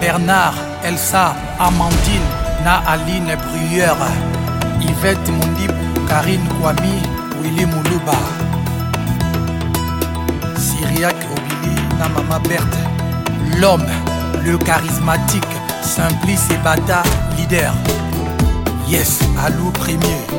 Bernard, Elsa, Amandine, na Aline Bruyeur, Yvette Mundibu, Karine Kwami, Willy Muluba, Syriac Obili na Mama Berthe, l'homme, le charismatique, Simplice et Bata, leader. Yes, Alou premier.